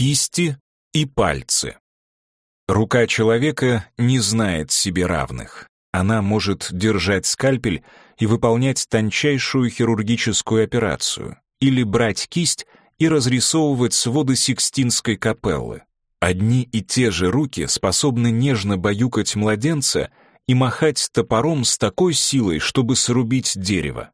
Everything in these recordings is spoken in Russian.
Кисти и пальцы. Рука человека не знает себе равных. Она может держать скальпель и выполнять тончайшую хирургическую операцию, или брать кисть и разрисовывать своды Сикстинской капеллы. Одни и те же руки способны нежно баюкать младенца и махать топором с такой силой, чтобы срубить дерево.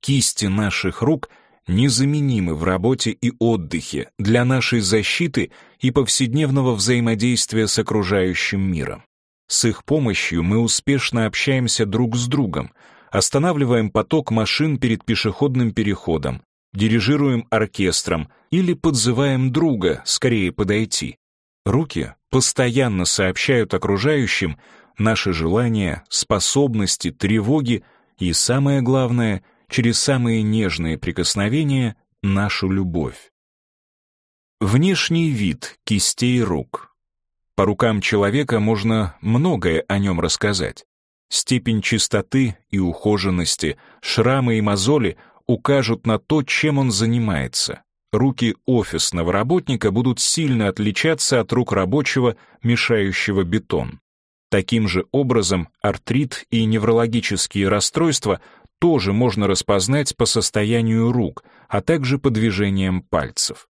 Кисти наших рук — незаменимы в работе и отдыхе для нашей защиты и повседневного взаимодействия с окружающим миром. С их помощью мы успешно общаемся друг с другом, останавливаем поток машин перед пешеходным переходом, дирижируем оркестром или подзываем друга скорее подойти. Руки постоянно сообщают окружающим наши желания, способности, тревоги и, самое главное — через самые нежные прикосновения нашу любовь. Внешний вид кистей рук. По рукам человека можно многое о нем рассказать. Степень чистоты и ухоженности, шрамы и мозоли укажут на то, чем он занимается. Руки офисного работника будут сильно отличаться от рук рабочего, мешающего бетон. Таким же образом артрит и неврологические расстройства тоже можно распознать по состоянию рук, а также по движениям пальцев.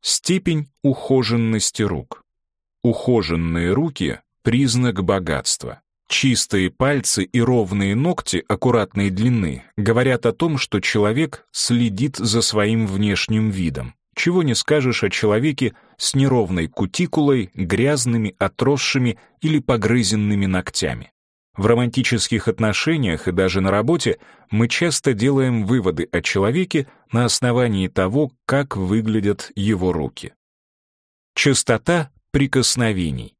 Степень ухоженности рук. Ухоженные руки — признак богатства. Чистые пальцы и ровные ногти аккуратной длины говорят о том, что человек следит за своим внешним видом. Чего не скажешь о человеке с неровной кутикулой, грязными, отросшими или погрызенными ногтями. В романтических отношениях и даже на работе мы часто делаем выводы о человеке на основании того, как выглядят его руки. Частота прикосновений.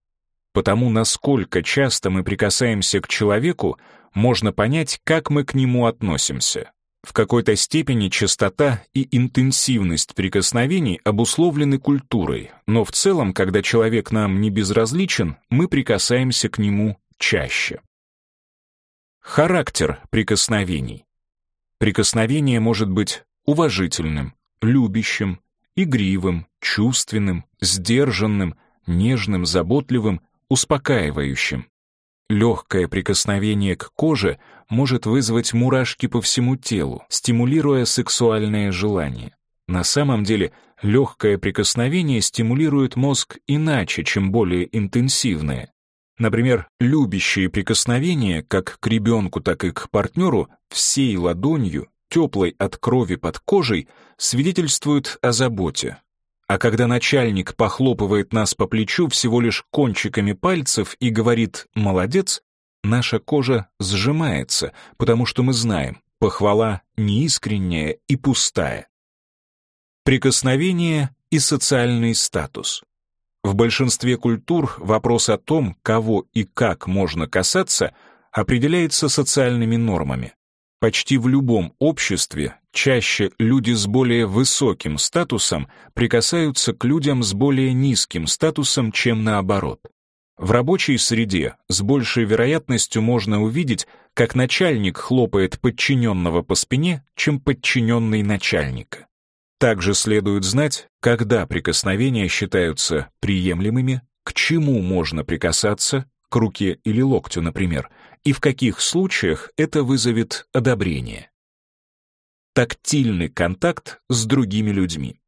Потому насколько часто мы прикасаемся к человеку, можно понять, как мы к нему относимся. В какой-то степени частота и интенсивность прикосновений обусловлены культурой, но в целом, когда человек нам не безразличен, мы прикасаемся к нему чаще. Характер прикосновений. Прикосновение может быть уважительным, любящим, игривым, чувственным, сдержанным, нежным, заботливым, успокаивающим. Легкое прикосновение к коже может вызвать мурашки по всему телу, стимулируя сексуальное желание. На самом деле, легкое прикосновение стимулирует мозг иначе, чем более интенсивное. Например, любящие прикосновения как к ребенку, так и к партнеру всей ладонью, теплой от крови под кожей, свидетельствуют о заботе. А когда начальник похлопывает нас по плечу всего лишь кончиками пальцев и говорит «молодец», наша кожа сжимается, потому что мы знаем, похвала неискренняя и пустая. Прикосновение и социальный статус. В большинстве культур вопрос о том, кого и как можно касаться, определяется социальными нормами. Почти в любом обществе чаще люди с более высоким статусом прикасаются к людям с более низким статусом, чем наоборот. В рабочей среде с большей вероятностью можно увидеть, как начальник хлопает подчиненного по спине, чем подчиненный начальника. Также следует знать, когда прикосновения считаются приемлемыми, к чему можно прикасаться, к руке или локтю, например, и в каких случаях это вызовет одобрение. Тактильный контакт с другими людьми.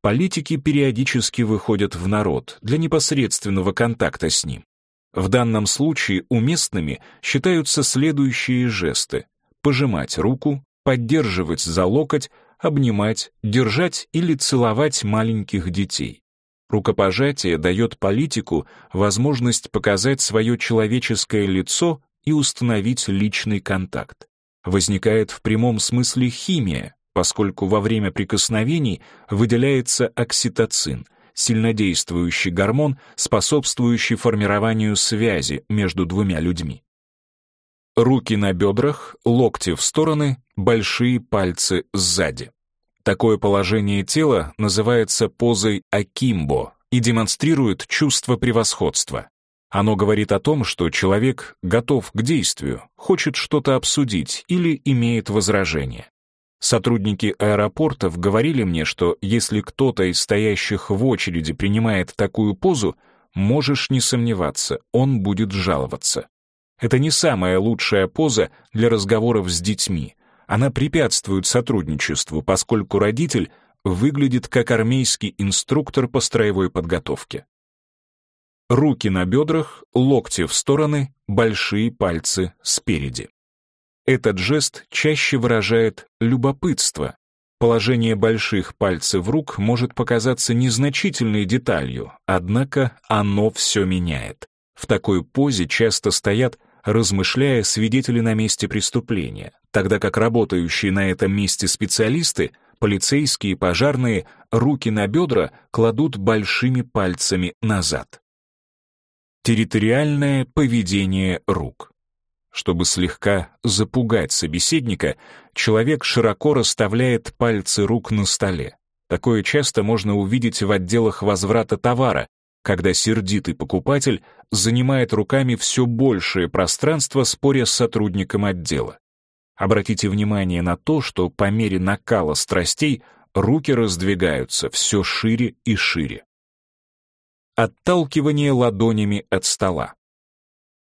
Политики периодически выходят в народ для непосредственного контакта с ним. В данном случае уместными считаются следующие жесты: пожимать руку, поддерживать за локоть, обнимать, держать или целовать маленьких детей. Рукопожатие дает политику возможность показать свое человеческое лицо и установить личный контакт. Возникает в прямом смысле химия, поскольку во время прикосновений выделяется окситоцин, сильнодействующий гормон, способствующий формированию связи между двумя людьми. Руки на бедрах, локти в стороны, большие пальцы сзади. Такое положение тела называется позой акимбо и демонстрирует чувство превосходства. Оно говорит о том, что человек готов к действию, хочет что-то обсудить или имеет возражение. Сотрудники аэропортов говорили мне, что если кто-то из стоящих в очереди принимает такую позу, можешь не сомневаться, он будет жаловаться. Это не самая лучшая поза для разговоров с детьми. Она препятствует сотрудничеству, поскольку родитель выглядит как армейский инструктор по строевой подготовке. Руки на бедрах, локти в стороны, большие пальцы спереди. Этот жест чаще выражает любопытство. Положение больших пальцев рук может показаться незначительной деталью, однако оно все меняет. В такой позе часто стоят, размышляя свидетели на месте преступления, тогда как работающие на этом месте специалисты, полицейские пожарные, руки на бедра кладут большими пальцами назад. Территориальное поведение рук. Чтобы слегка запугать собеседника, человек широко расставляет пальцы рук на столе. Такое часто можно увидеть в отделах возврата товара, когда сердитый покупатель занимает руками все большее пространство, споря с сотрудником отдела. Обратите внимание на то, что по мере накала страстей руки раздвигаются все шире и шире. Отталкивание ладонями от стола.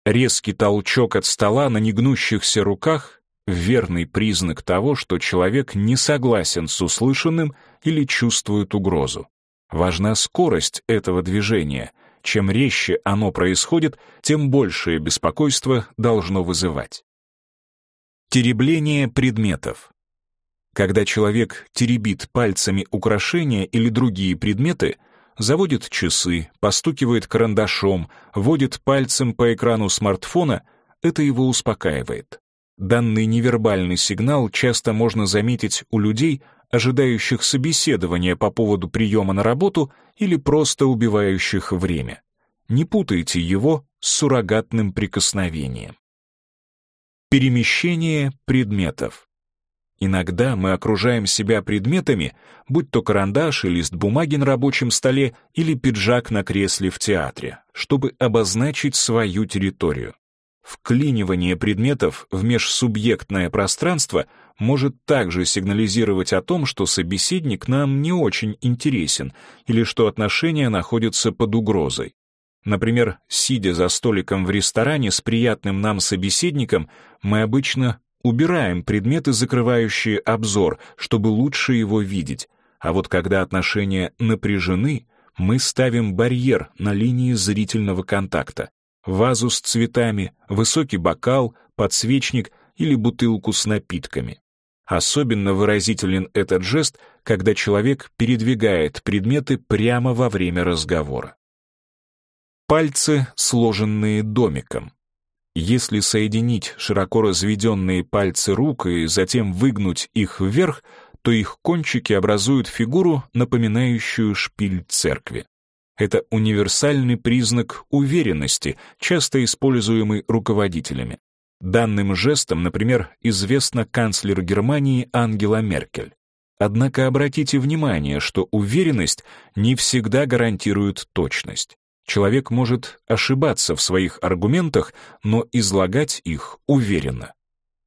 Резкий толчок от стола на негнущихся руках — верный признак того, что человек не согласен с услышанным или чувствует угрозу. Важна скорость этого движения. Чем резче оно происходит, тем большее беспокойство должно вызывать. Теребление предметов. Когда человек теребит пальцами украшения или другие предметы — заводит часы, постукивает карандашом, водит пальцем по экрану смартфона, это его успокаивает. Данный невербальный сигнал часто можно заметить у людей, ожидающих собеседования по поводу приема на работу или просто убивающих время. Не путайте его с суррогатным прикосновением. Перемещение предметов. Иногда мы окружаем себя предметами, будь то карандаш и лист бумаги на рабочем столе или пиджак на кресле в театре, чтобы обозначить свою территорию. Вклинивание предметов в межсубъектное пространство может также сигнализировать о том, что собеседник нам не очень интересен или что отношения находятся под угрозой. Например, сидя за столиком в ресторане с приятным нам собеседником, мы обычно Убираем предметы, закрывающие обзор, чтобы лучше его видеть. А вот когда отношения напряжены, мы ставим барьер на линии зрительного контакта. Вазу с цветами, высокий бокал, подсвечник или бутылку с напитками. Особенно выразителен этот жест, когда человек передвигает предметы прямо во время разговора. Пальцы, сложенные домиком. Если соединить широко разведенные пальцы рук и затем выгнуть их вверх, то их кончики образуют фигуру, напоминающую шпиль церкви. Это универсальный признак уверенности, часто используемый руководителями. Данным жестом, например, известна канцлер Германии Ангела Меркель. Однако обратите внимание, что уверенность не всегда гарантирует точность. Человек может ошибаться в своих аргументах, но излагать их уверенно.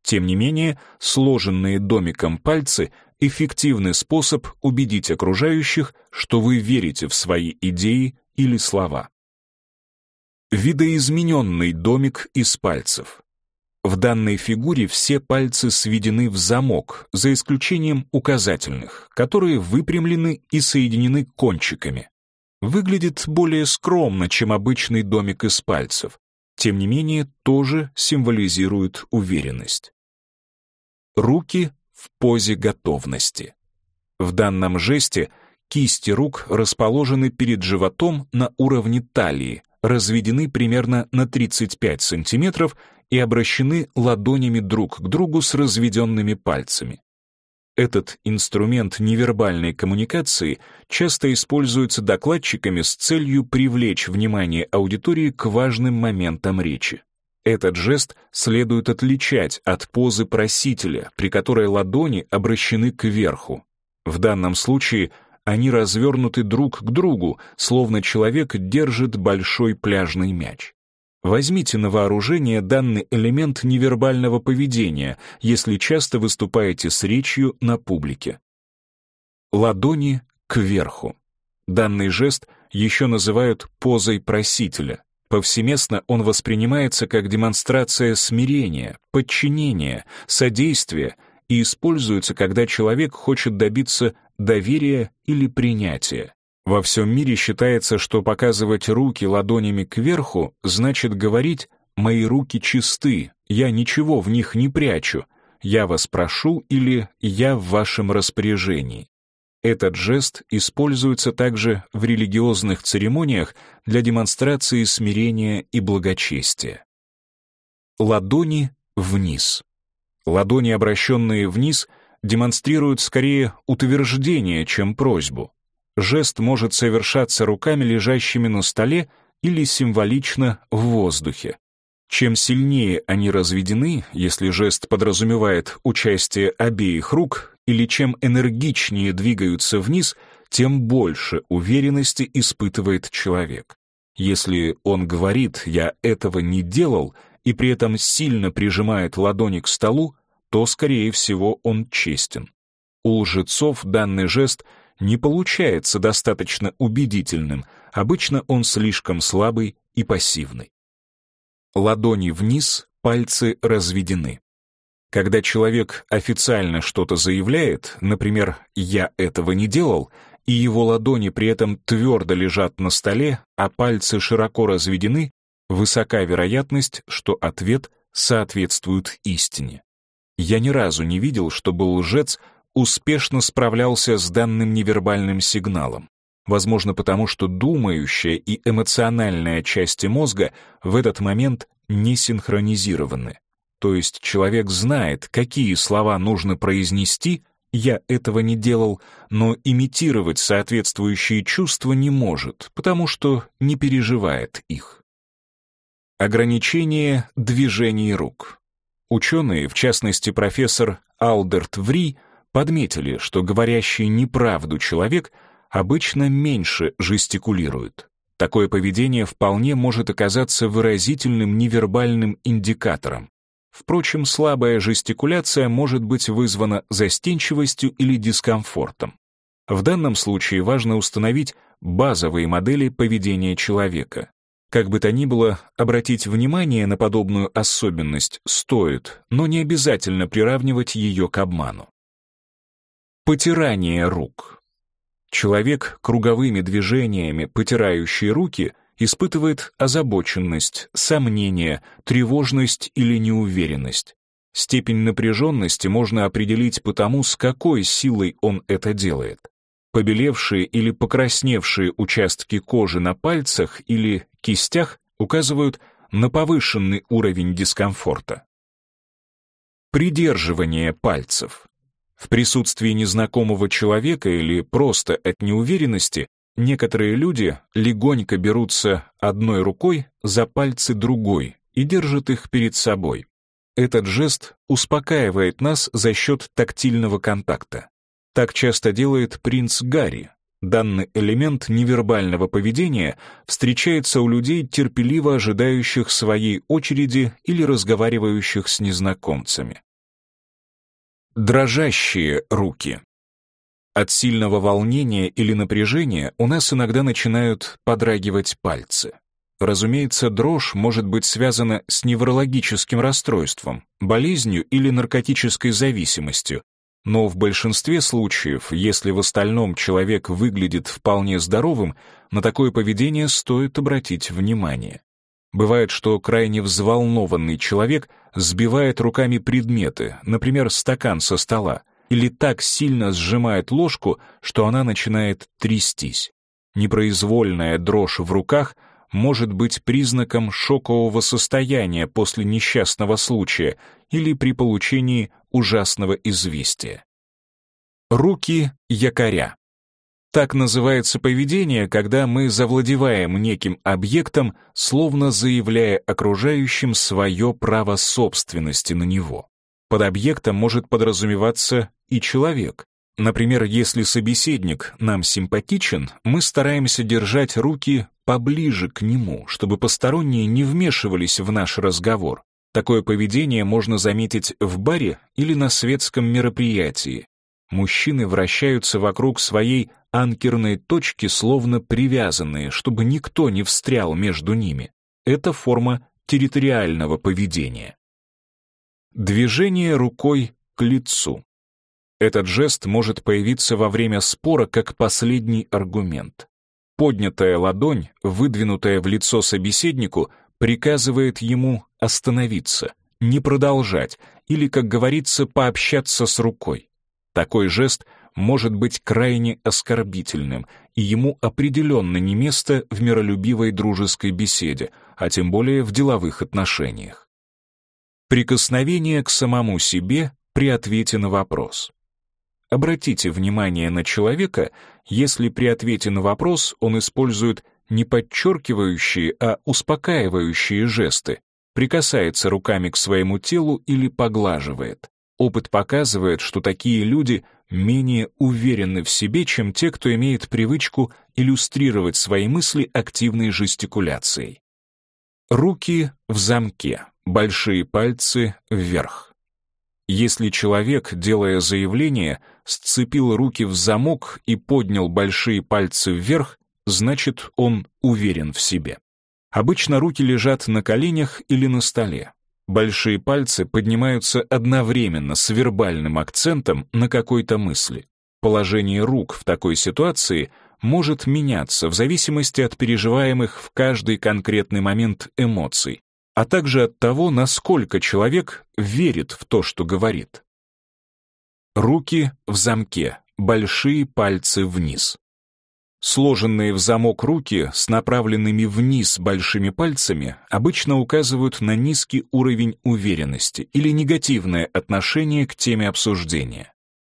Тем не менее, сложенные домиком пальцы — эффективный способ убедить окружающих, что вы верите в свои идеи или слова. Видоизмененный домик из пальцев. В данной фигуре все пальцы сведены в замок, за исключением указательных, которые выпрямлены и соединены кончиками выглядит более скромно, чем обычный домик из пальцев, тем не менее тоже символизирует уверенность. Руки в позе готовности. В данном жесте кисти рук расположены перед животом на уровне талии, разведены примерно на 35 сантиметров и обращены ладонями друг к другу с разведенными пальцами. Этот инструмент невербальной коммуникации часто используется докладчиками с целью привлечь внимание аудитории к важным моментам речи. Этот жест следует отличать от позы просителя, при которой ладони обращены кверху. В данном случае они развернуты друг к другу, словно человек держит большой пляжный мяч. Возьмите на вооружение данный элемент невербального поведения, если часто выступаете с речью на публике. Ладони кверху. Данный жест еще называют позой просителя. Повсеместно он воспринимается как демонстрация смирения, подчинения, содействия и используется, когда человек хочет добиться доверия или принятия. Во всем мире считается, что показывать руки ладонями кверху значит говорить «мои руки чисты, я ничего в них не прячу», «я вас прошу» или «я в вашем распоряжении». Этот жест используется также в религиозных церемониях для демонстрации смирения и благочестия. Ладони вниз. Ладони, обращенные вниз, демонстрируют скорее утверждение, чем просьбу. Жест может совершаться руками, лежащими на столе, или символично в воздухе. Чем сильнее они разведены, если жест подразумевает участие обеих рук, или чем энергичнее двигаются вниз, тем больше уверенности испытывает человек. Если он говорит «я этого не делал» и при этом сильно прижимает ладони к столу, то, скорее всего, он честен. У лжецов данный жест не получается достаточно убедительным, обычно он слишком слабый и пассивный. Ладони вниз, пальцы разведены. Когда человек официально что-то заявляет, например, «я этого не делал», и его ладони при этом твердо лежат на столе, а пальцы широко разведены, высока вероятность, что ответ соответствует истине. Я ни разу не видел, чтобы лжец успешно справлялся с данным невербальным сигналом. Возможно, потому что думающая и эмоциональная части мозга в этот момент не синхронизированы. То есть человек знает, какие слова нужно произнести, я этого не делал, но имитировать соответствующие чувства не может, потому что не переживает их. Ограничение движений рук. Ученые, в частности профессор Алдерт Ври, подметили, что говорящий неправду человек обычно меньше жестикулирует. Такое поведение вполне может оказаться выразительным невербальным индикатором. Впрочем, слабая жестикуляция может быть вызвана застенчивостью или дискомфортом. В данном случае важно установить базовые модели поведения человека. Как бы то ни было, обратить внимание на подобную особенность стоит, но не обязательно приравнивать ее к обману. Потирание рук. Человек круговыми движениями, потирающий руки — испытывает озабоченность, сомнение, тревожность или неуверенность. Степень напряженности можно определить по тому, с какой силой он это делает. Побелевшие или покрасневшие участки кожи на пальцах или кистях указывают на повышенный уровень дискомфорта. Придерживание пальцев. В присутствии незнакомого человека или просто от неуверенности Некоторые люди легонько берутся одной рукой за пальцы другой и держат их перед собой. Этот жест успокаивает нас за счет тактильного контакта. Так часто делает принц Гарри. Данный элемент невербального поведения встречается у людей, терпеливо ожидающих своей очереди или разговаривающих с незнакомцами. Дрожащие руки. От сильного волнения или напряжения у нас иногда начинают подрагивать пальцы. Разумеется, дрожь может быть связана с неврологическим расстройством, болезнью или наркотической зависимостью, но в большинстве случаев, если в остальном человек выглядит вполне здоровым, на такое поведение стоит обратить внимание. Бывает, что крайне взволнованный человек сбивает руками предметы, например, стакан со стола, или так сильно сжимает ложку, что она начинает трястись. Непроизвольная дрожь в руках может быть признаком шокового состояния после несчастного случая или при получении ужасного известия. Руки якоря. Так называется поведение, когда мы завладеваем неким объектом, словно заявляя окружающим свое право собственности на него. Под объектом может подразумеваться и человек. Например, если собеседник нам симпатичен, мы стараемся держать руки поближе к нему, чтобы посторонние не вмешивались в наш разговор. Такое поведение можно заметить в баре или на светском мероприятии. Мужчины вращаются вокруг своей анкерной точки, словно привязанные, чтобы никто не встрял между ними. Это форма территориального поведения. Движение рукой к лицу. Этот жест может появиться во время спора как последний аргумент. Поднятая ладонь, выдвинутая в лицо собеседнику, приказывает ему остановиться, не продолжать или, как говорится, пообщаться с рукой. Такой жест может быть крайне оскорбительным, и ему определенно не место в миролюбивой дружеской беседе, а тем более в деловых отношениях. Прикосновение к самому себе при ответе на вопрос. Обратите внимание на человека, если при ответе на вопрос он использует не подчеркивающие, а успокаивающие жесты, прикасается руками к своему телу или поглаживает. Опыт показывает, что такие люди менее уверены в себе, чем те, кто имеет привычку иллюстрировать свои мысли активной жестикуляцией. Руки в замке, большие пальцы вверх. Если человек, делая заявление, сцепил руки в замок и поднял большие пальцы вверх, значит, он уверен в себе. Обычно руки лежат на коленях или на столе. Большие пальцы поднимаются одновременно с вербальным акцентом на какой-то мысли. Положение рук в такой ситуации может меняться в зависимости от переживаемых в каждый конкретный момент эмоций, а также от того, насколько человек верит в то, что говорит. Руки в замке, большие пальцы вниз. Сложенные в замок руки с направленными вниз большими пальцами обычно указывают на низкий уровень уверенности или негативное отношение к теме обсуждения.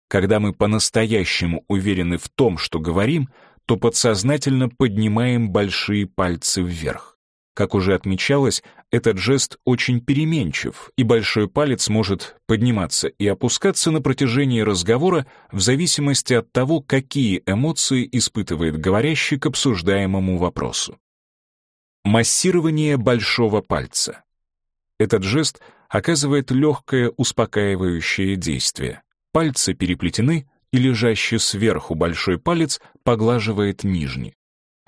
Когда мы по-настоящему уверены в том, что говорим, то подсознательно поднимаем большие пальцы вверх. Как уже отмечалось, этот жест очень переменчив, и большой палец может подниматься и опускаться на протяжении разговора в зависимости от того, какие эмоции испытывает говорящий к обсуждаемому вопросу. Массирование большого пальца. Этот жест оказывает легкое успокаивающее действие. Пальцы переплетены, и лежащий сверху большой палец поглаживает нижний.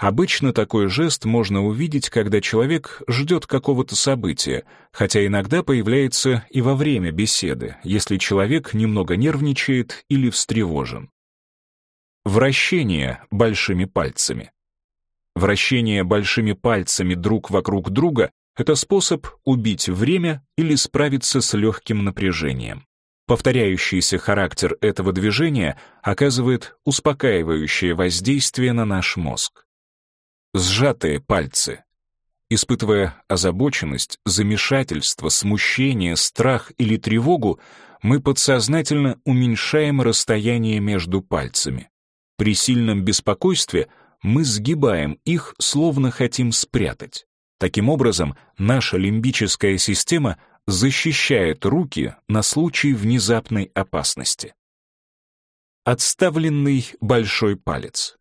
Обычно такой жест можно увидеть, когда человек ждет какого-то события, хотя иногда появляется и во время беседы, если человек немного нервничает или встревожен. Вращение большими пальцами. Вращение большими пальцами друг вокруг друга — это способ убить время или справиться с легким напряжением. Повторяющийся характер этого движения оказывает успокаивающее воздействие на наш мозг сжатые пальцы. Испытывая озабоченность, замешательство, смущение, страх или тревогу, мы подсознательно уменьшаем расстояние между пальцами. При сильном беспокойстве мы сгибаем их, словно хотим спрятать. Таким образом, наша лимбическая система защищает руки на случай внезапной опасности. Отставленный большой палец.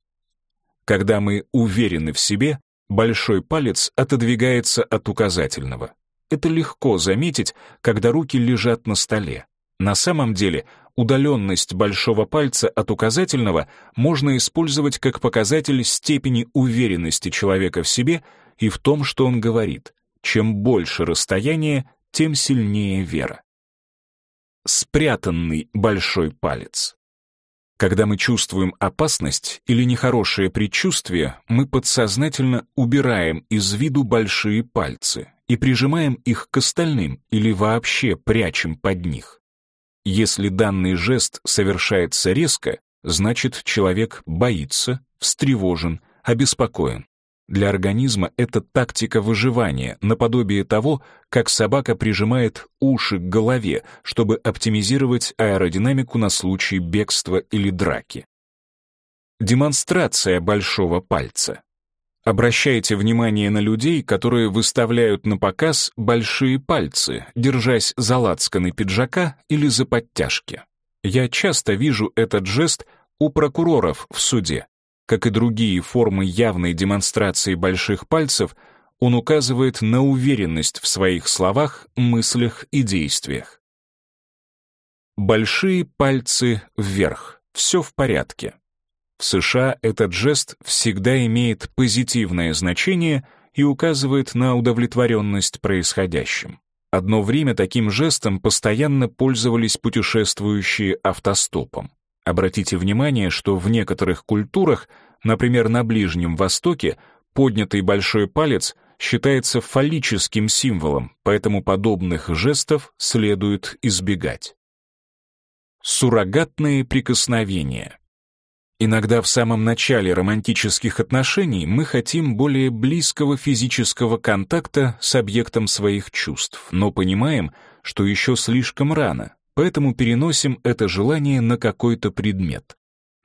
Когда мы уверены в себе, большой палец отодвигается от указательного. Это легко заметить, когда руки лежат на столе. На самом деле, удаленность большого пальца от указательного можно использовать как показатель степени уверенности человека в себе и в том, что он говорит. Чем больше расстояние, тем сильнее вера. Спрятанный большой палец. Когда мы чувствуем опасность или нехорошее предчувствие, мы подсознательно убираем из виду большие пальцы и прижимаем их к остальным или вообще прячем под них. Если данный жест совершается резко, значит человек боится, встревожен, обеспокоен. Для организма это тактика выживания, наподобие того, как собака прижимает уши к голове, чтобы оптимизировать аэродинамику на случай бегства или драки. Демонстрация большого пальца. Обращайте внимание на людей, которые выставляют на показ большие пальцы, держась за лацканы пиджака или за подтяжки. Я часто вижу этот жест у прокуроров в суде. Как и другие формы явной демонстрации больших пальцев, он указывает на уверенность в своих словах, мыслях и действиях. Большие пальцы вверх. Все в порядке. В США этот жест всегда имеет позитивное значение и указывает на удовлетворенность происходящим. Одно время таким жестом постоянно пользовались путешествующие автостопом. Обратите внимание, что в некоторых культурах, например, на Ближнем Востоке, поднятый большой палец считается фаллическим символом, поэтому подобных жестов следует избегать. Суррогатные прикосновения. Иногда в самом начале романтических отношений мы хотим более близкого физического контакта с объектом своих чувств, но понимаем, что еще слишком рано, поэтому переносим это желание на какой-то предмет.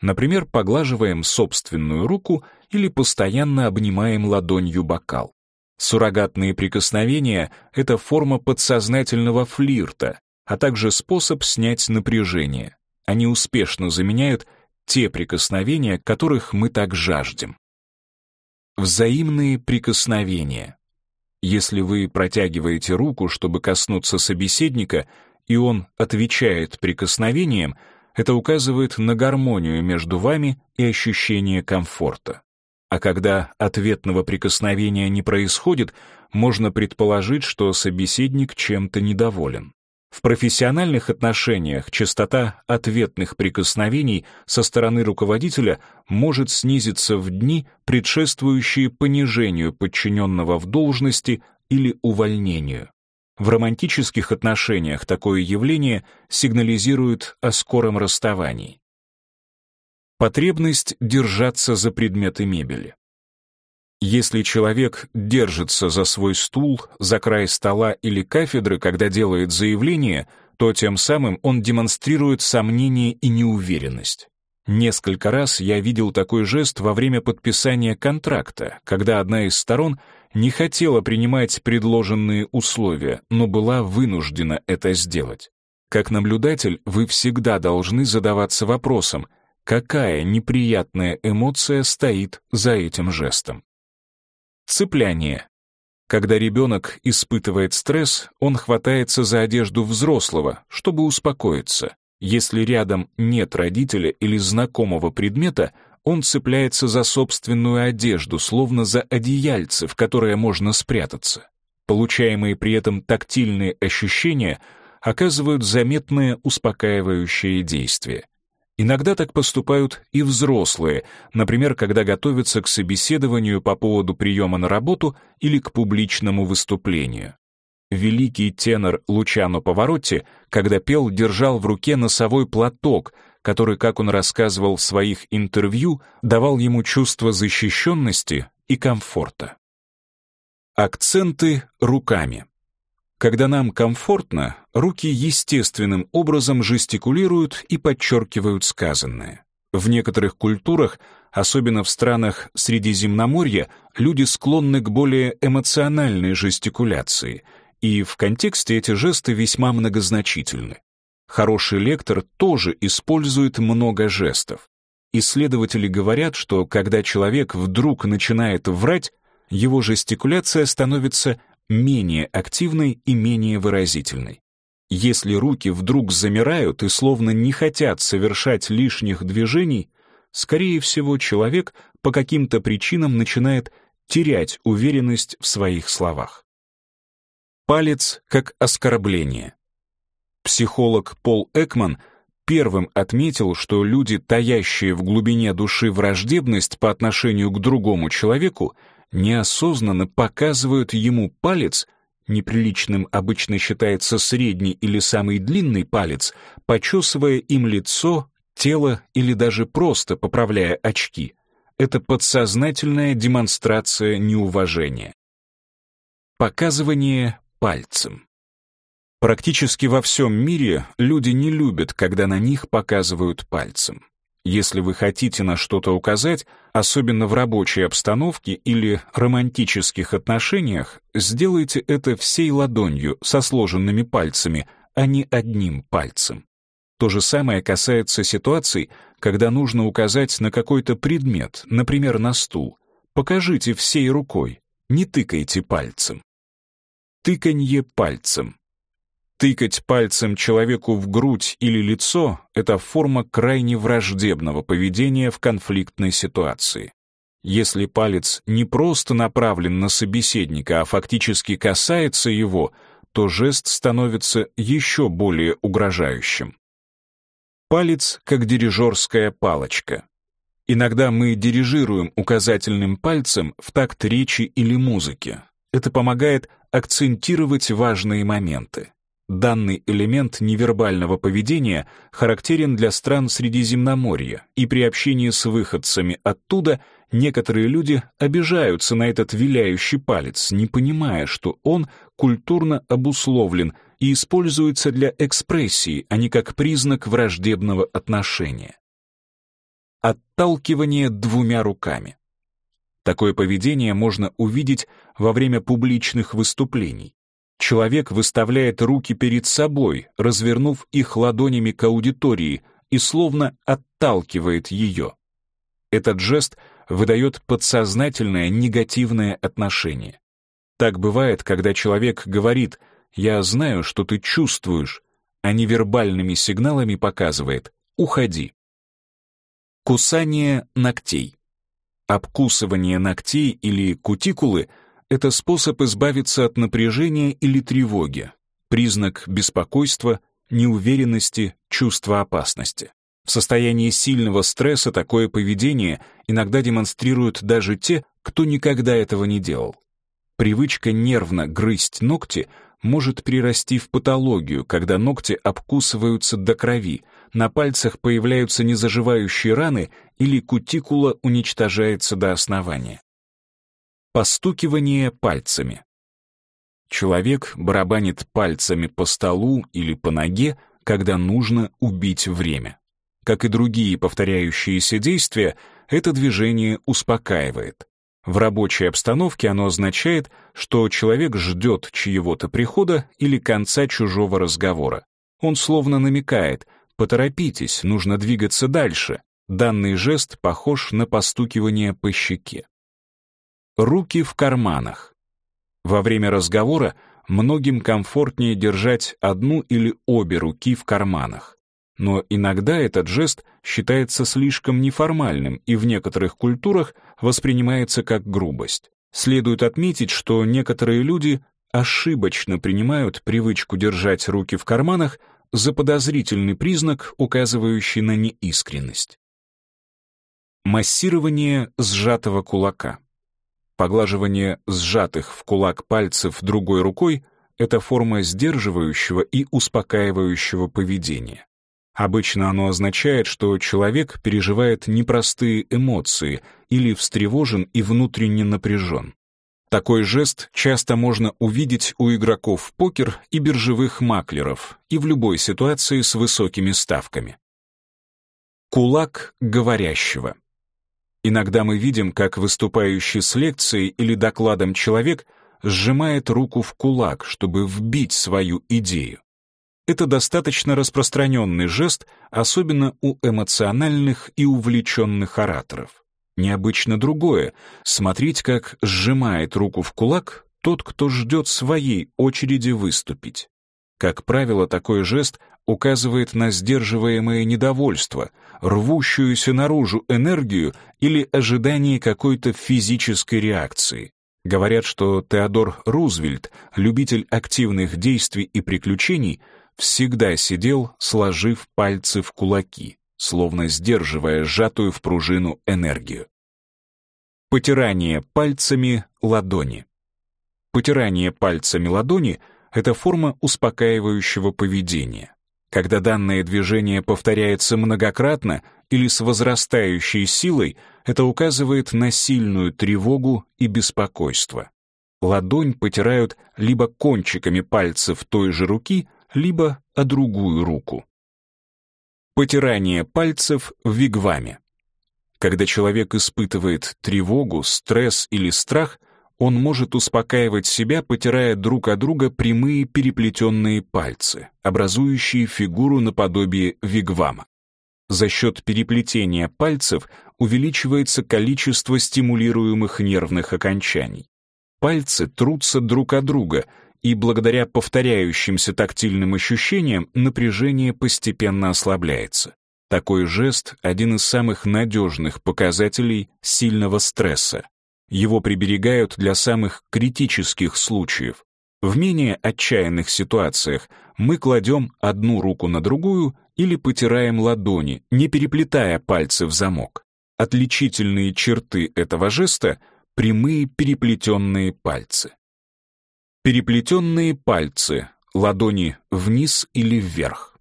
Например, поглаживаем собственную руку или постоянно обнимаем ладонью бокал. Суррогатные прикосновения — это форма подсознательного флирта, а также способ снять напряжение. Они успешно заменяют те прикосновения, которых мы так жаждем. Взаимные прикосновения. Если вы протягиваете руку, чтобы коснуться собеседника, и он отвечает прикосновением, это указывает на гармонию между вами и ощущение комфорта. А когда ответного прикосновения не происходит, можно предположить, что собеседник чем-то недоволен. В профессиональных отношениях частота ответных прикосновений со стороны руководителя может снизиться в дни, предшествующие понижению подчиненного в должности или увольнению. В романтических отношениях такое явление сигнализирует о скором расставании. Потребность держаться за предметы мебели. Если человек держится за свой стул, за край стола или кафедры, когда делает заявление, то тем самым он демонстрирует сомнение и неуверенность. Несколько раз я видел такой жест во время подписания контракта, когда одна из сторон не хотела принимать предложенные условия, но была вынуждена это сделать. Как наблюдатель, вы всегда должны задаваться вопросом, какая неприятная эмоция стоит за этим жестом. Цепляние. Когда ребенок испытывает стресс, он хватается за одежду взрослого, чтобы успокоиться. Если рядом нет родителя или знакомого предмета, он цепляется за собственную одежду, словно за одеяльце, в которое можно спрятаться. Получаемые при этом тактильные ощущения оказывают заметное успокаивающее действие. Иногда так поступают и взрослые, например, когда готовятся к собеседованию по поводу приема на работу или к публичному выступлению. Великий тенор Лучано Поворотти, когда пел, держал в руке носовой платок, который, как он рассказывал в своих интервью, давал ему чувство защищенности и комфорта. Акценты руками. Когда нам комфортно, руки естественным образом жестикулируют и подчеркивают сказанное. В некоторых культурах, особенно в странах Средиземноморья, люди склонны к более эмоциональной жестикуляции, и в контексте эти жесты весьма многозначительны. Хороший лектор тоже использует много жестов. Исследователи говорят, что когда человек вдруг начинает врать, его жестикуляция становится менее активной и менее выразительной. Если руки вдруг замирают и словно не хотят совершать лишних движений, скорее всего, человек по каким-то причинам начинает терять уверенность в своих словах. Палец как оскорбление. Психолог Пол Экман первым отметил, что люди, таящие в глубине души враждебность по отношению к другому человеку, неосознанно показывают ему палец, неприличным обычно считается средний или самый длинный палец, почесывая им лицо, тело или даже просто поправляя очки. Это подсознательная демонстрация неуважения. Показывание пальцем. Практически во всем мире люди не любят, когда на них показывают пальцем. Если вы хотите на что-то указать, особенно в рабочей обстановке или романтических отношениях, сделайте это всей ладонью со сложенными пальцами, а не одним пальцем. То же самое касается ситуаций, когда нужно указать на какой-то предмет, например, на стул. Покажите всей рукой, не тыкайте пальцем. Тыканье пальцем. Тыкать пальцем человеку в грудь или лицо — это форма крайне враждебного поведения в конфликтной ситуации. Если палец не просто направлен на собеседника, а фактически касается его, то жест становится еще более угрожающим. Палец как дирижерская палочка. Иногда мы дирижируем указательным пальцем в такт речи или музыки. Это помогает акцентировать важные моменты. Данный элемент невербального поведения характерен для стран Средиземноморья, и при общении с выходцами оттуда некоторые люди обижаются на этот виляющий палец, не понимая, что он культурно обусловлен и используется для экспрессии, а не как признак враждебного отношения. Отталкивание двумя руками. Такое поведение можно увидеть во время публичных выступлений. Человек выставляет руки перед собой, развернув их ладонями к аудитории и словно отталкивает ее. Этот жест выдает подсознательное негативное отношение. Так бывает, когда человек говорит «я знаю, что ты чувствуешь», а невербальными сигналами показывает «уходи». Кусание ногтей. Обкусывание ногтей или кутикулы — это способ избавиться от напряжения или тревоги, признак беспокойства, неуверенности, чувства опасности. В состоянии сильного стресса такое поведение иногда демонстрируют даже те, кто никогда этого не делал. Привычка нервно грызть ногти может прирасти в патологию, когда ногти обкусываются до крови, на пальцах появляются незаживающие раны или кутикула уничтожается до основания. Постукивание пальцами. Человек барабанит пальцами по столу или по ноге, когда нужно убить время. Как и другие повторяющиеся действия, это движение успокаивает. В рабочей обстановке оно означает, что человек ждет чьего-то прихода или конца чужого разговора. Он словно намекает «поторопитесь, нужно двигаться дальше». Данный жест похож на постукивание по щеке. Руки в карманах. Во время разговора многим комфортнее держать одну или обе руки в карманах. Но иногда этот жест считается слишком неформальным и в некоторых культурах воспринимается как грубость. Следует отметить, что некоторые люди ошибочно принимают привычку держать руки в карманах за подозрительный признак, указывающий на неискренность. Массирование сжатого кулака. Поглаживание сжатых в кулак пальцев другой рукой — это форма сдерживающего и успокаивающего поведения. Обычно оно означает, что человек переживает непростые эмоции или встревожен и внутренне напряжен. Такой жест часто можно увидеть у игроков в покер и биржевых маклеров и в любой ситуации с высокими ставками. Кулак говорящего. Иногда мы видим, как выступающий с лекцией или докладом человек сжимает руку в кулак, чтобы вбить свою идею. Это достаточно распространенный жест, особенно у эмоциональных и увлеченных ораторов. Необычно другое — смотреть, как сжимает руку в кулак тот, кто ждет своей очереди выступить. Как правило, такой жест указывает на сдерживаемое недовольство, рвущуюся наружу энергию или ожидание какой-то физической реакции. Говорят, что Теодор Рузвельт, любитель активных действий и приключений, всегда сидел, сложив пальцы в кулаки, словно сдерживая сжатую в пружину энергию. Потирание пальцами ладони. Потирание пальцами ладони — это форма успокаивающего поведения. Когда данное движение повторяется многократно или с возрастающей силой, это указывает на сильную тревогу и беспокойство. Ладонь потирают либо кончиками пальцев той же руки, либо о другую руку. Потирание пальцев в вигваме. Когда человек испытывает тревогу, стресс или страх, он может успокаивать себя, потирая друг о друга прямые переплетенные пальцы, образующие фигуру наподобие вигвама. За счет переплетения пальцев увеличивается количество стимулируемых нервных окончаний. Пальцы трутся друг о друга, и благодаря повторяющимся тактильным ощущениям напряжение постепенно ослабляется. Такой жест — один из самых надежных показателей сильного стресса. Его приберегают для самых критических случаев. В менее отчаянных ситуациях мы кладем одну руку на другую или потираем ладони, не переплетая пальцы в замок. Отличительные черты этого жеста — прямые переплетенные пальцы. Переплетенные пальцы, ладони вниз или вверх.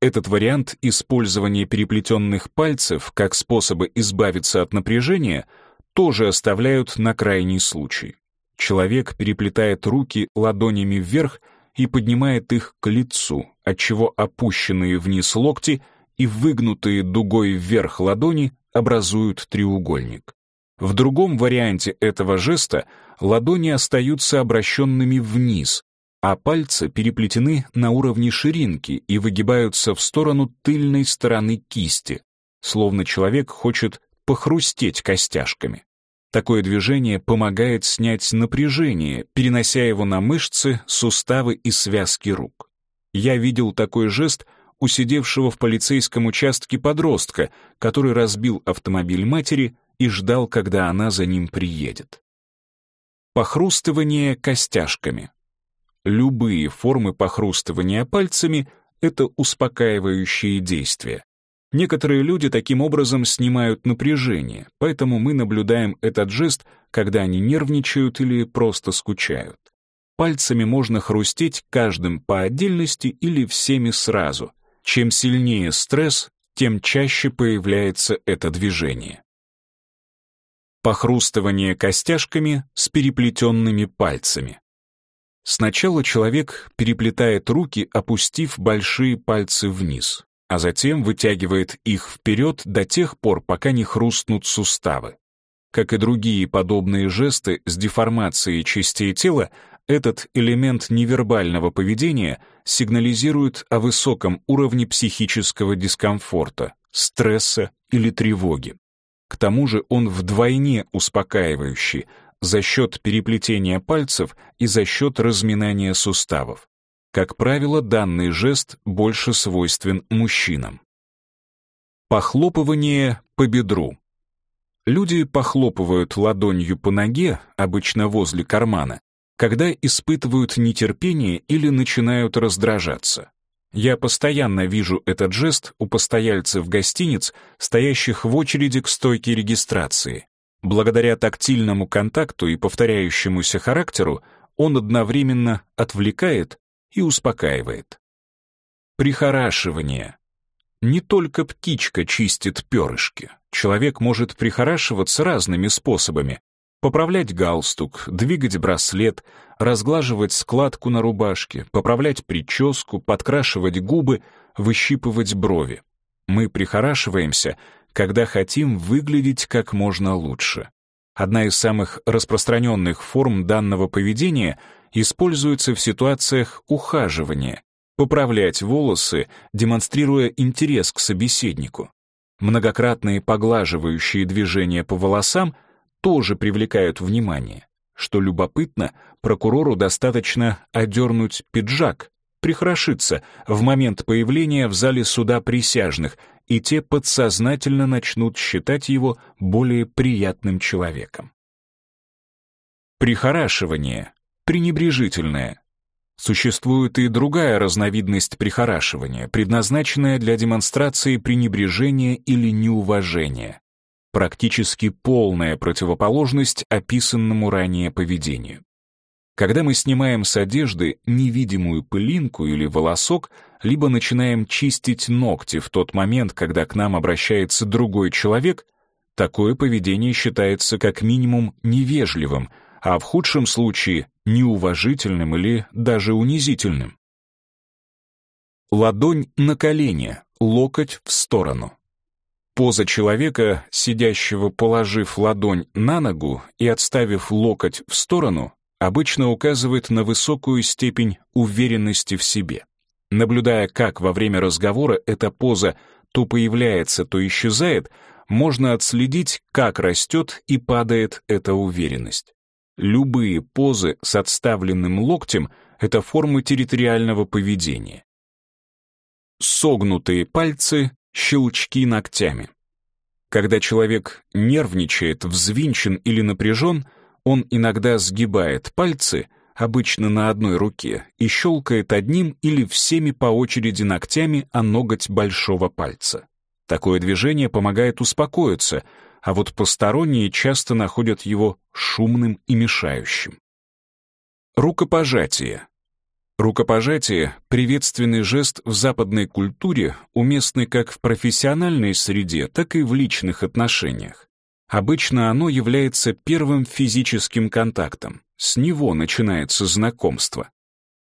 Этот вариант использования переплетенных пальцев как способа избавиться от напряжения тоже оставляют на крайний случай. Человек переплетает руки ладонями вверх и поднимает их к лицу, отчего опущенные вниз локти и выгнутые дугой вверх ладони образуют треугольник. В другом варианте этого жеста ладони остаются обращенными вниз, а пальцы переплетены на уровне ширинки и выгибаются в сторону тыльной стороны кисти, словно человек хочет похрустеть костяшками. Такое движение помогает снять напряжение, перенося его на мышцы, суставы и связки рук. Я видел такой жест у сидевшего в полицейском участке подростка, который разбил автомобиль матери и ждал, когда она за ним приедет. Похрустывание костяшками. Любые формы похрустывания пальцами — это успокаивающие действия. Некоторые люди таким образом снимают напряжение, поэтому мы наблюдаем этот жест, когда они нервничают или просто скучают. Пальцами можно хрустеть каждым по отдельности или всеми сразу. Чем сильнее стресс, тем чаще появляется это движение. Похрустывание костяшками с переплетенными пальцами. Сначала человек переплетает руки, опустив большие пальцы вниз, а затем вытягивает их вперед до тех пор, пока не хрустнут суставы. Как и другие подобные жесты с деформацией частей тела, этот элемент невербального поведения сигнализирует о высоком уровне психического дискомфорта, стресса или тревоги. К тому же он вдвойне успокаивающий, за счет переплетения пальцев и за счет разминания суставов. Как правило, данный жест больше свойствен мужчинам. Похлопывание по бедру. Люди похлопывают ладонью по ноге, обычно возле кармана, когда испытывают нетерпение или начинают раздражаться. Я постоянно вижу этот жест у постояльцев гостиниц, стоящих в очереди к стойке регистрации. Благодаря тактильному контакту и повторяющемуся характеру он одновременно отвлекает и успокаивает. Прихорашивание. Не только птичка чистит перышки. Человек может прихорашиваться разными способами. Поправлять галстук, двигать браслет, разглаживать складку на рубашке, поправлять прическу, подкрашивать губы, выщипывать брови. Мы прихорашиваемся, когда хотим выглядеть как можно лучше. Одна из самых распространенных форм данного поведения используется в ситуациях ухаживания, поправлять волосы, демонстрируя интерес к собеседнику. Многократные поглаживающие движения по волосам тоже привлекают внимание. Что любопытно, прокурору достаточно одернуть пиджак, прихорошиться в момент появления в зале суда присяжных, и те подсознательно начнут считать его более приятным человеком. Прихорашивание. Пренебрежительное. Существует и другая разновидность прихорашивания, предназначенная для демонстрации пренебрежения или неуважения. Практически полная противоположность описанному ранее поведению. Когда мы снимаем с одежды невидимую пылинку или волосок, либо начинаем чистить ногти в тот момент, когда к нам обращается другой человек, такое поведение считается как минимум невежливым, а в худшем случае неуважительным или даже унизительным. Ладонь на колени, локоть в сторону. Поза человека, сидящего положив ладонь на ногу и отставив локоть в сторону, обычно указывает на высокую степень уверенности в себе. Наблюдая, как во время разговора эта поза то появляется, то исчезает, можно отследить, как растет и падает эта уверенность. Любые позы с отставленным локтем — это формы территориального поведения. Согнутые пальцы, щелчки ногтями. Когда человек нервничает, взвинчен или напряжен, он иногда сгибает пальцы, обычно на одной руке, и щелкает одним или всеми по очереди ногтями о ноготь большого пальца. Такое движение помогает успокоиться, а вот посторонние часто находят его шумным и мешающим. Рукопожатие. Рукопожатие — приветственный жест в западной культуре, уместный как в профессиональной среде, так и в личных отношениях. Обычно оно является первым физическим контактом. С него начинается знакомство.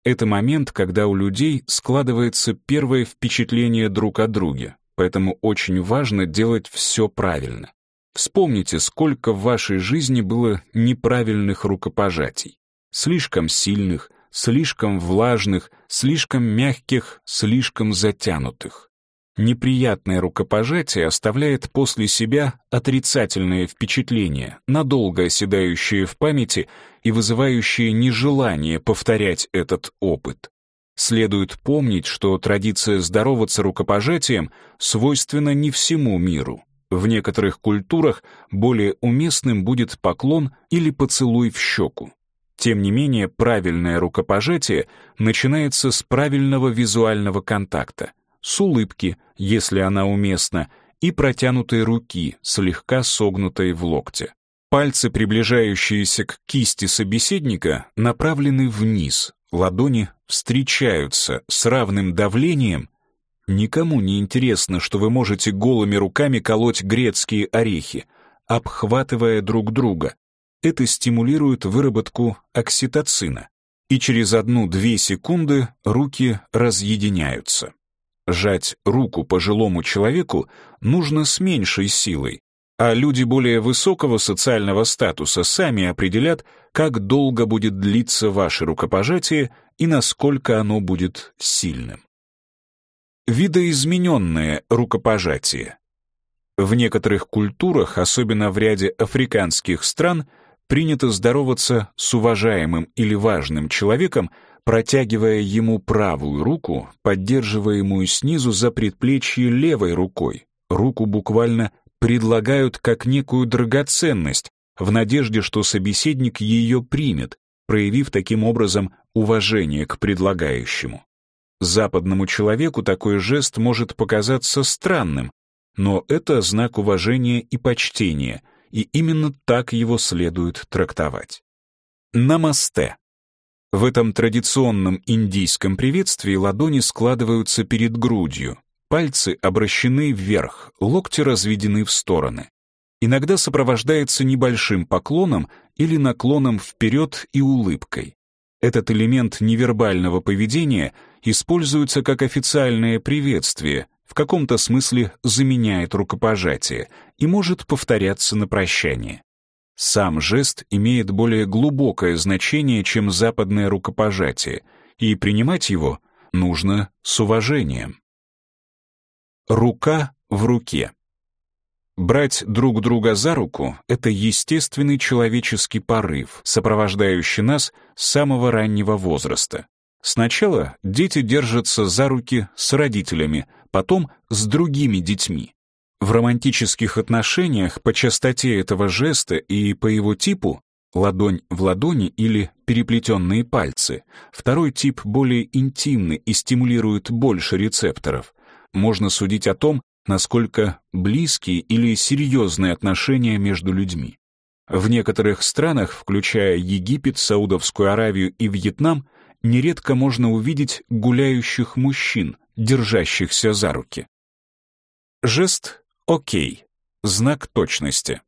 Это момент, когда у людей складывается первое впечатление друг о друге, поэтому очень важно делать все правильно. Вспомните, сколько в вашей жизни было неправильных рукопожатий. Слишком сильных, слишком влажных, слишком мягких, слишком затянутых. Неприятное рукопожатие оставляет после себя отрицательное впечатление, надолго оседающее в памяти и вызывающее нежелание повторять этот опыт. Следует помнить, что традиция здороваться рукопожатием свойственна не всему миру. В некоторых культурах более уместным будет поклон или поцелуй в щеку. Тем не менее, правильное рукопожатие начинается с правильного визуального контакта — с улыбки, если она уместна, и протянутой руки, слегка согнутой в локте. Пальцы, приближающиеся к кисти собеседника, направлены вниз, ладони встречаются с равным давлением. Никому не интересно, что вы можете голыми руками колоть грецкие орехи, обхватывая друг друга. Это стимулирует выработку окситоцина, и через одну-две секунды руки разъединяются. Жать руку пожилому человеку нужно с меньшей силой, а люди более высокого социального статуса сами определят, как долго будет длиться ваше рукопожатие и насколько оно будет сильным. Видоизмененное рукопожатие. В некоторых культурах, особенно в ряде африканских стран, принято здороваться с уважаемым или важным человеком протягивая ему правую руку, поддерживаемую снизу за предплечье левой рукой. Руку буквально предлагают как некую драгоценность, в надежде, что собеседник ее примет, проявив таким образом уважение к предлагающему. Западному человеку такой жест может показаться странным, но это знак уважения и почтения, и именно так его следует трактовать. Намасте. В этом традиционном индийском приветствии ладони складываются перед грудью, пальцы обращены вверх, локти разведены в стороны. Иногда сопровождается небольшим поклоном или наклоном вперед и улыбкой. Этот элемент невербального поведения используется как официальное приветствие, в каком-то смысле заменяет рукопожатие и может повторяться на прощание. Сам жест имеет более глубокое значение, чем западное рукопожатие, и принимать его нужно с уважением. Рука в руке. Брать друг друга за руку — это естественный человеческий порыв, сопровождающий нас с самого раннего возраста. Сначала дети держатся за руки с родителями, потом с другими детьми. В романтических отношениях по частоте этого жеста и по его типу ладонь в ладони или переплетенные пальцы. Второй тип более интимный и стимулирует больше рецепторов. Можно судить о том, насколько близкие или серьезные отношения между людьми. В некоторых странах, включая Египет, Саудовскую Аравию и Вьетнам, нередко можно увидеть гуляющих мужчин, держащихся за руки. Жест Окей. Знак точности.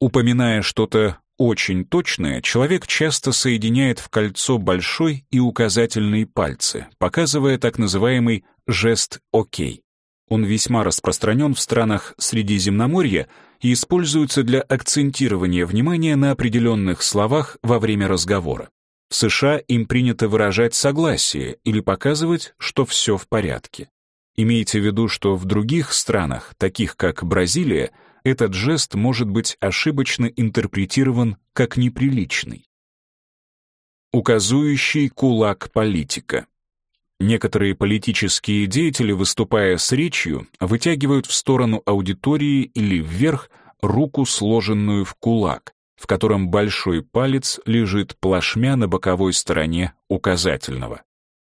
Упоминая что-то очень точное, человек часто соединяет в кольцо большой и указательный пальцы, показывая так называемый жест «Окей». Он весьма распространен в странах Средиземноморья и используется для акцентирования внимания на определенных словах во время разговора. В США им принято выражать согласие или показывать, что все в порядке. Имейте в виду, что в других странах, таких как Бразилия, этот жест может быть ошибочно интерпретирован как неприличный. Указующий кулак политика. Некоторые политические деятели, выступая с речью, вытягивают в сторону аудитории или вверх руку, сложенную в кулак, в котором большой палец лежит плашмя на боковой стороне указательного.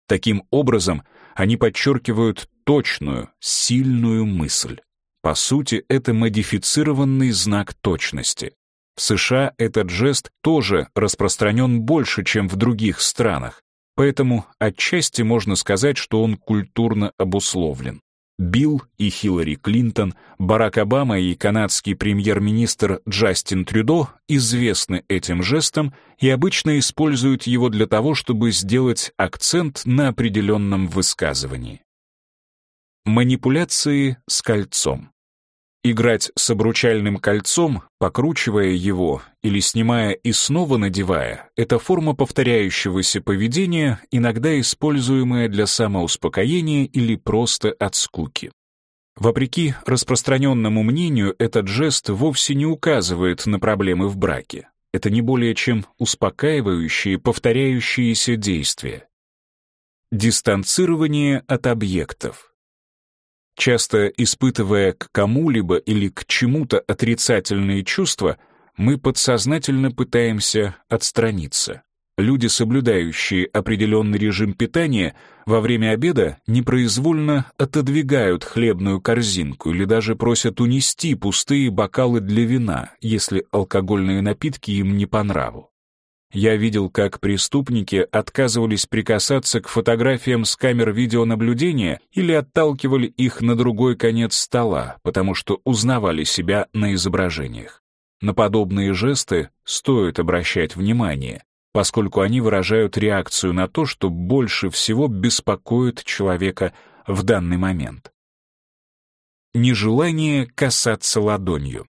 Таким образом, они подчеркивают точную, сильную мысль. По сути, это модифицированный знак точности. В США этот жест тоже распространен больше, чем в других странах, поэтому отчасти можно сказать, что он культурно обусловлен. Билл и Хиллари Клинтон, Барак Обама и канадский премьер-министр Джастин Трюдо известны этим жестом и обычно используют его для того, чтобы сделать акцент на определенном высказывании. Манипуляции с кольцом. Играть с обручальным кольцом, покручивая его или снимая и снова надевая, это форма повторяющегося поведения, иногда используемая для самоуспокоения или просто от скуки. Вопреки распространенному мнению, этот жест вовсе не указывает на проблемы в браке. Это не более чем успокаивающие, повторяющиеся действия. Дистанцирование от объектов. Часто испытывая к кому-либо или к чему-то отрицательные чувства, мы подсознательно пытаемся отстраниться. Люди, соблюдающие определенный режим питания, во время обеда непроизвольно отодвигают хлебную корзинку или даже просят унести пустые бокалы для вина, если алкогольные напитки им не по нраву. Я видел, как преступники отказывались прикасаться к фотографиям с камер видеонаблюдения или отталкивали их на другой конец стола, потому что узнавали себя на изображениях. На подобные жесты стоит обращать внимание, поскольку они выражают реакцию на то, что больше всего беспокоит человека в данный момент. Нежелание касаться ладонью.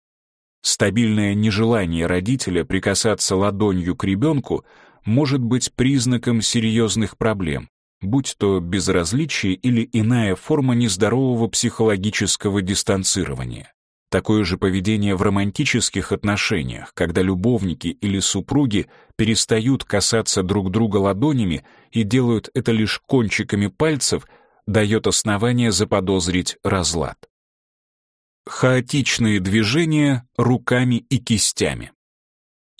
Стабильное нежелание родителя прикасаться ладонью к ребенку может быть признаком серьезных проблем, будь то безразличие или иная форма нездорового психологического дистанцирования. Такое же поведение в романтических отношениях, когда любовники или супруги перестают касаться друг друга ладонями и делают это лишь кончиками пальцев, дает основание заподозрить разлад хаотичные движения руками и кистями.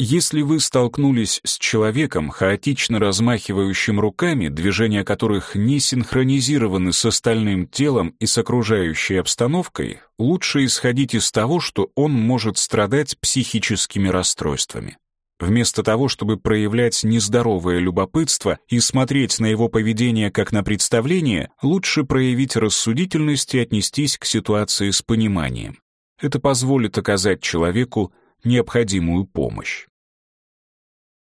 Если вы столкнулись с человеком, хаотично размахивающим руками, движения которых не синхронизированы с остальным телом и с окружающей обстановкой, лучше исходить из того, что он может страдать психическими расстройствами. Вместо того, чтобы проявлять нездоровое любопытство и смотреть на его поведение как на представление, лучше проявить рассудительность и отнестись к ситуации с пониманием. Это позволит оказать человеку необходимую помощь.